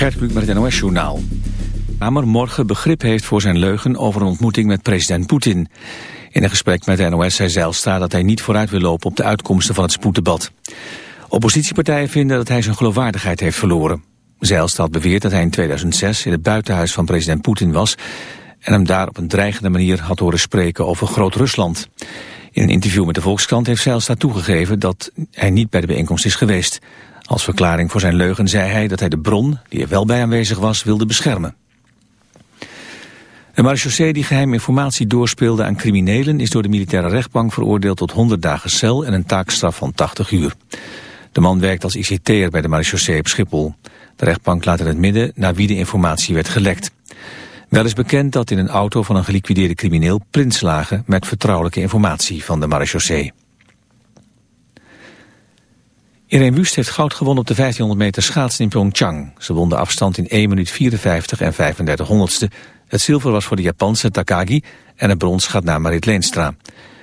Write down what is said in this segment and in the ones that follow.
Gert Kluk met het NOS-journaal. Kamer morgen begrip heeft voor zijn leugen over een ontmoeting met president Poetin. In een gesprek met de NOS zei Zijlstra dat hij niet vooruit wil lopen op de uitkomsten van het spoeddebat. Oppositiepartijen vinden dat hij zijn geloofwaardigheid heeft verloren. Zijlstra had beweerd dat hij in 2006 in het buitenhuis van president Poetin was... en hem daar op een dreigende manier had horen spreken over Groot-Rusland. In een interview met de Volkskrant heeft Zijlstra toegegeven dat hij niet bij de bijeenkomst is geweest... Als verklaring voor zijn leugen zei hij dat hij de bron, die er wel bij aanwezig was, wilde beschermen. De marechaussee die geheime informatie doorspeelde aan criminelen... is door de militaire rechtbank veroordeeld tot 100 dagen cel en een taakstraf van 80 uur. De man werkt als ICT'er bij de marechaussee op Schiphol. De rechtbank laat in het midden naar wie de informatie werd gelekt. Wel is bekend dat in een auto van een geliquideerde crimineel prints lagen... met vertrouwelijke informatie van de marechaussee. Irene Wust heeft goud gewonnen op de 1500 meter schaatsen in Pyeongchang. Ze won de afstand in 1 minuut 54 en 35 honderdste. Het zilver was voor de Japanse Takagi en het brons gaat naar Marit Leenstra.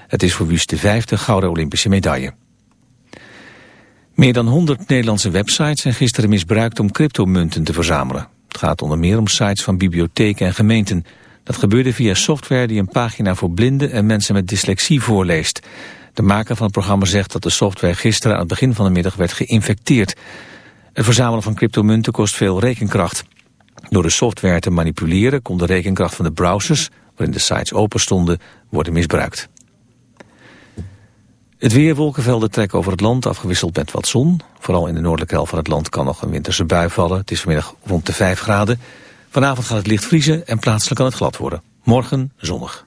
Het is voor Wust de vijfde gouden Olympische medaille. Meer dan 100 Nederlandse websites zijn gisteren misbruikt om cryptomunten te verzamelen. Het gaat onder meer om sites van bibliotheken en gemeenten. Dat gebeurde via software die een pagina voor blinden en mensen met dyslexie voorleest. De maker van het programma zegt dat de software gisteren aan het begin van de middag werd geïnfecteerd. Het verzamelen van cryptomunten kost veel rekenkracht. Door de software te manipuleren kon de rekenkracht van de browsers, waarin de sites open stonden, worden misbruikt. Het weer, wolkenvelden trekken over het land, afgewisseld met wat zon. Vooral in de noordelijke helft van het land kan nog een winterse bui vallen. Het is vanmiddag rond de 5 graden. Vanavond gaat het licht vriezen en plaatselijk kan het glad worden. Morgen zonnig.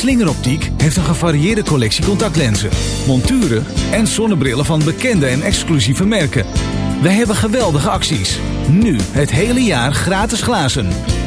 Slingeroptiek heeft een gevarieerde collectie contactlenzen, monturen en zonnebrillen van bekende en exclusieve merken. Wij hebben geweldige acties. Nu het hele jaar gratis glazen.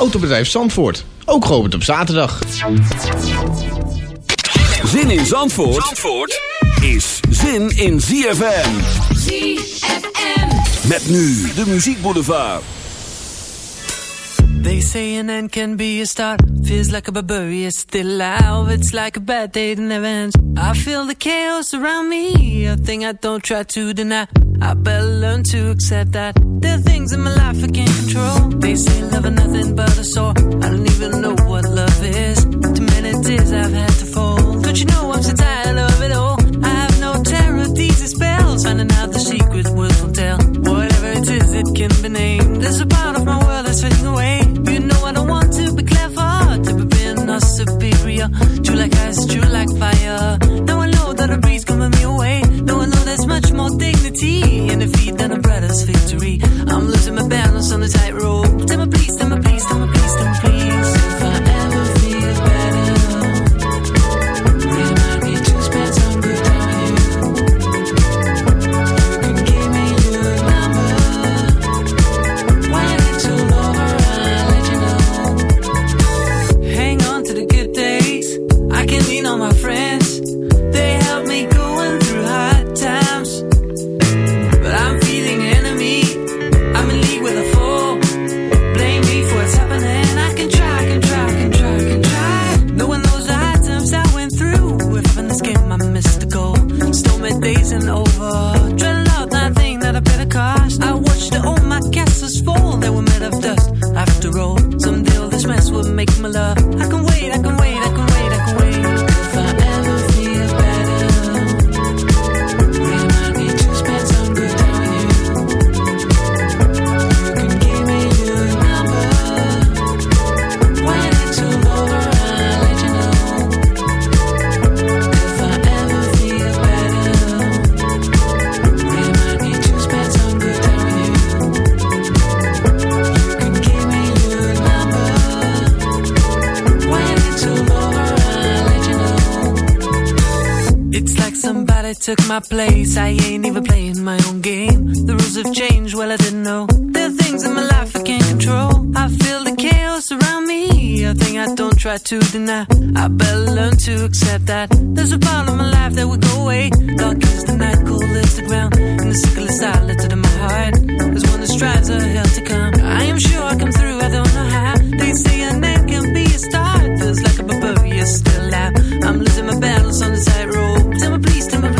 Autobedrijf Zandvoort, ook geopend op zaterdag. Zin in Zandvoort, Zandvoort is zin in ZFM. ZFM. Met nu de muziekboulevard. They say an end can be a start. Feels like a barbarian, it's still alive. It's like a bad day that never ends. I feel the chaos around me. A thing I don't try to deny. I better learn to accept that. There are things in my life I can't control. They say love is nothing but a sore. I don't even know what love is. Too many tears I've had to fold. Don't you know I'm so tired of it all? I have no terror these spells. Finding out the secret words will tell. Whatever it is, it can be named. There's a part of my world that's fading away. You know I don't want to be clever, to be being or superior. True like ice, true like fire. Now I know that a breeze coming me away. Now I know there's much more dignity victory. I'm losing my balance on the tightrope. Took my place. I ain't even playing my own game. The rules have changed, well, I didn't know. There are things in my life I can't control. I feel the chaos around me. A thing I don't try to deny. I better learn to accept that. There's a part of my life that will go away. Dark is the night, cold is the ground. And the sickle is silent in my heart. There's one that strives a hell to come. I am sure I come through, I don't know how. They say a name can be a star. Feels like a barbarian still out. I'm losing my battles on the tightrope. Tell me please, tell me please,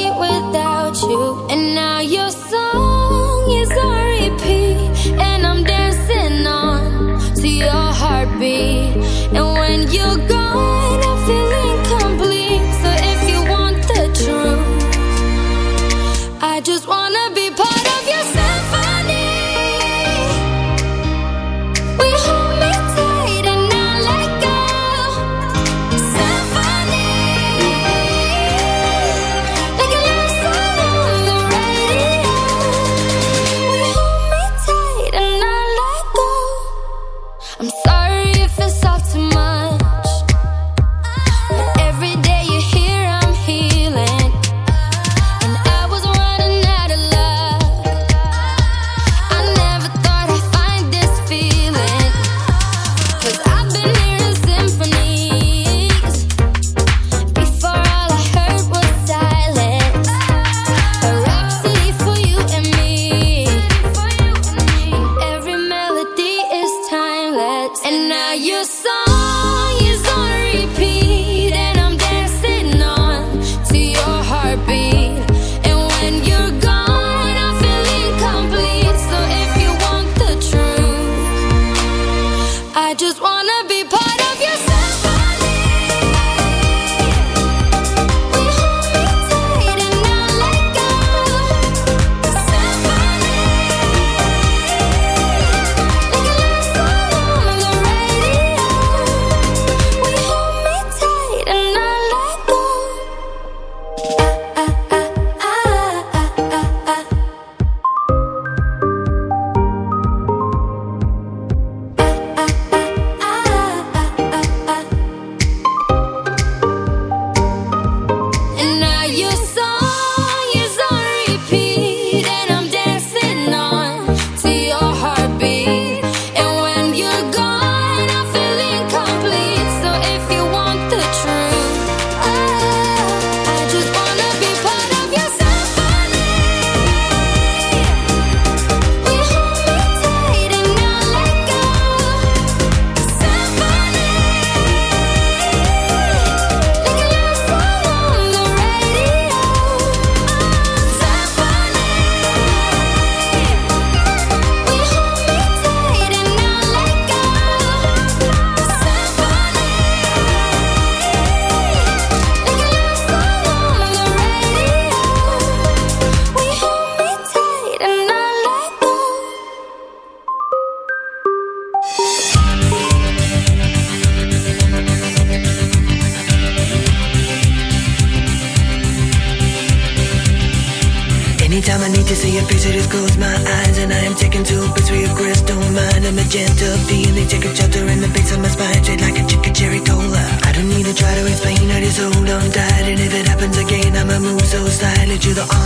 wanna be part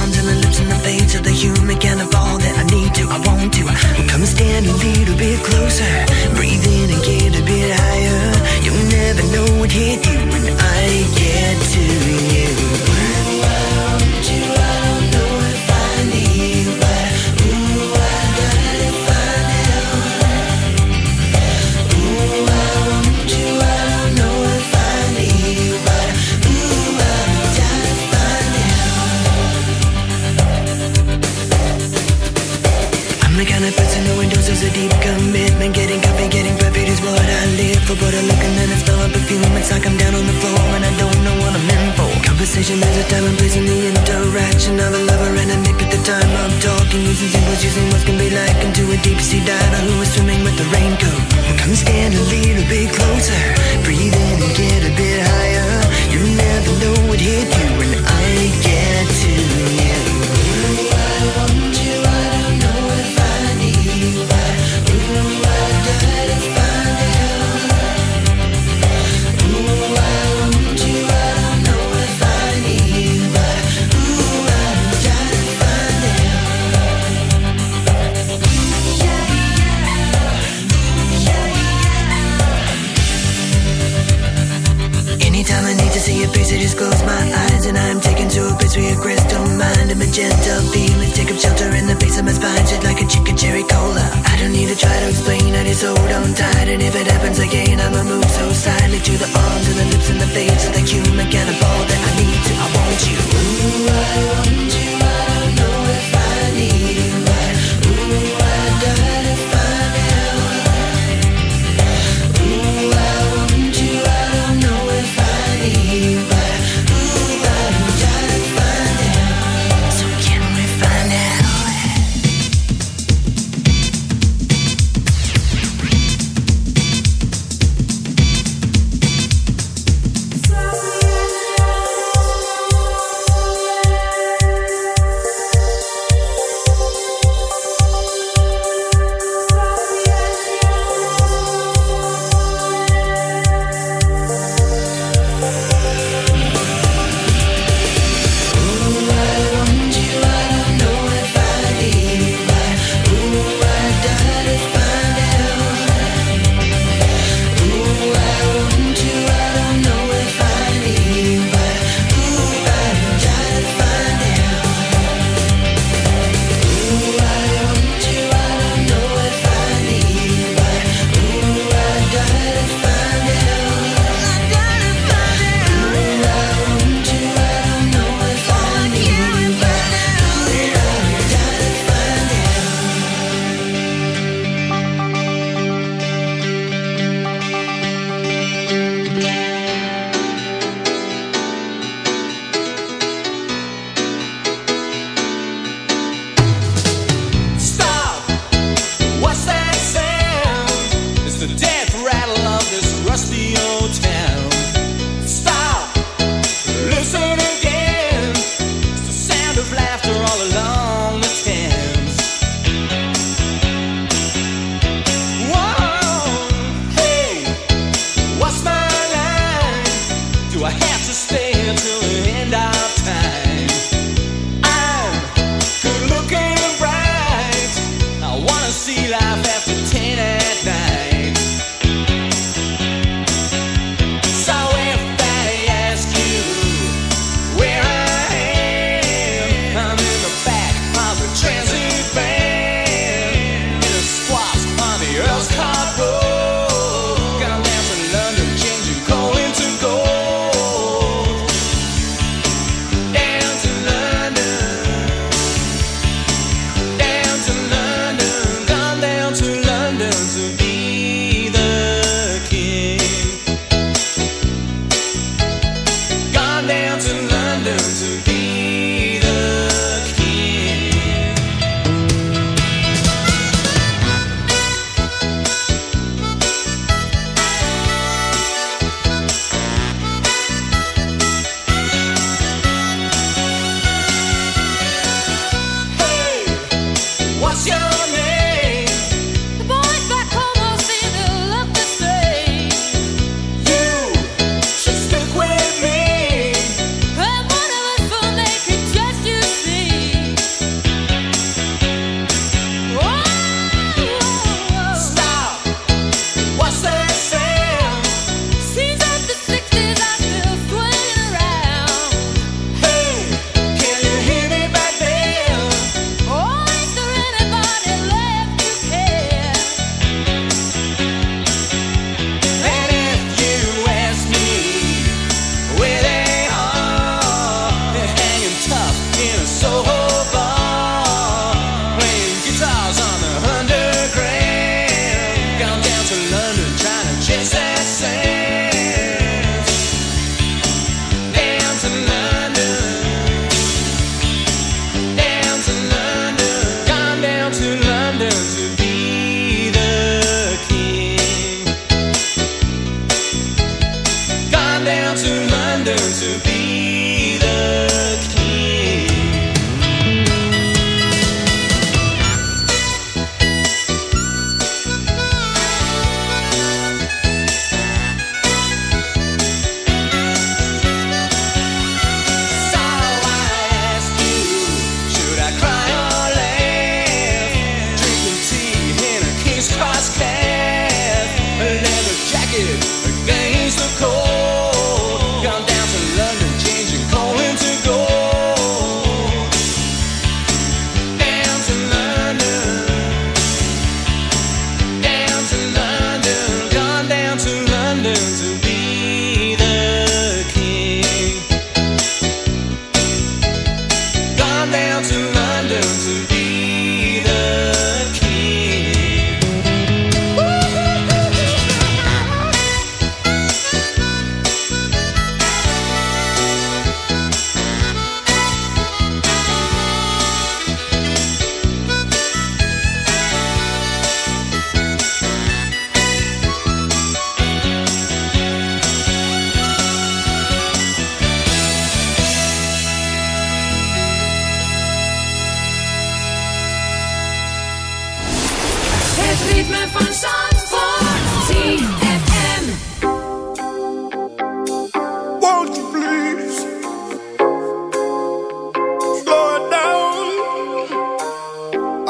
on and the lips and the fades of the human and the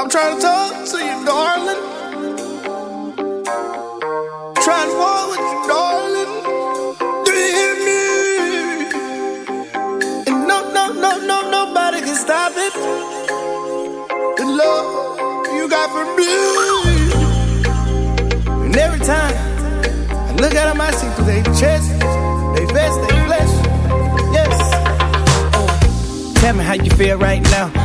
I'm trying to talk to you, darling. Trying to walk with you, darling. Do you hear me? And no, no, no, no, nobody can stop it. The love you got for me. And every time I look at them, I see through their chest, they vest, they flesh. Yes. Uh, tell me how you feel right now.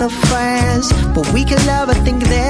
the friends, but we can never think that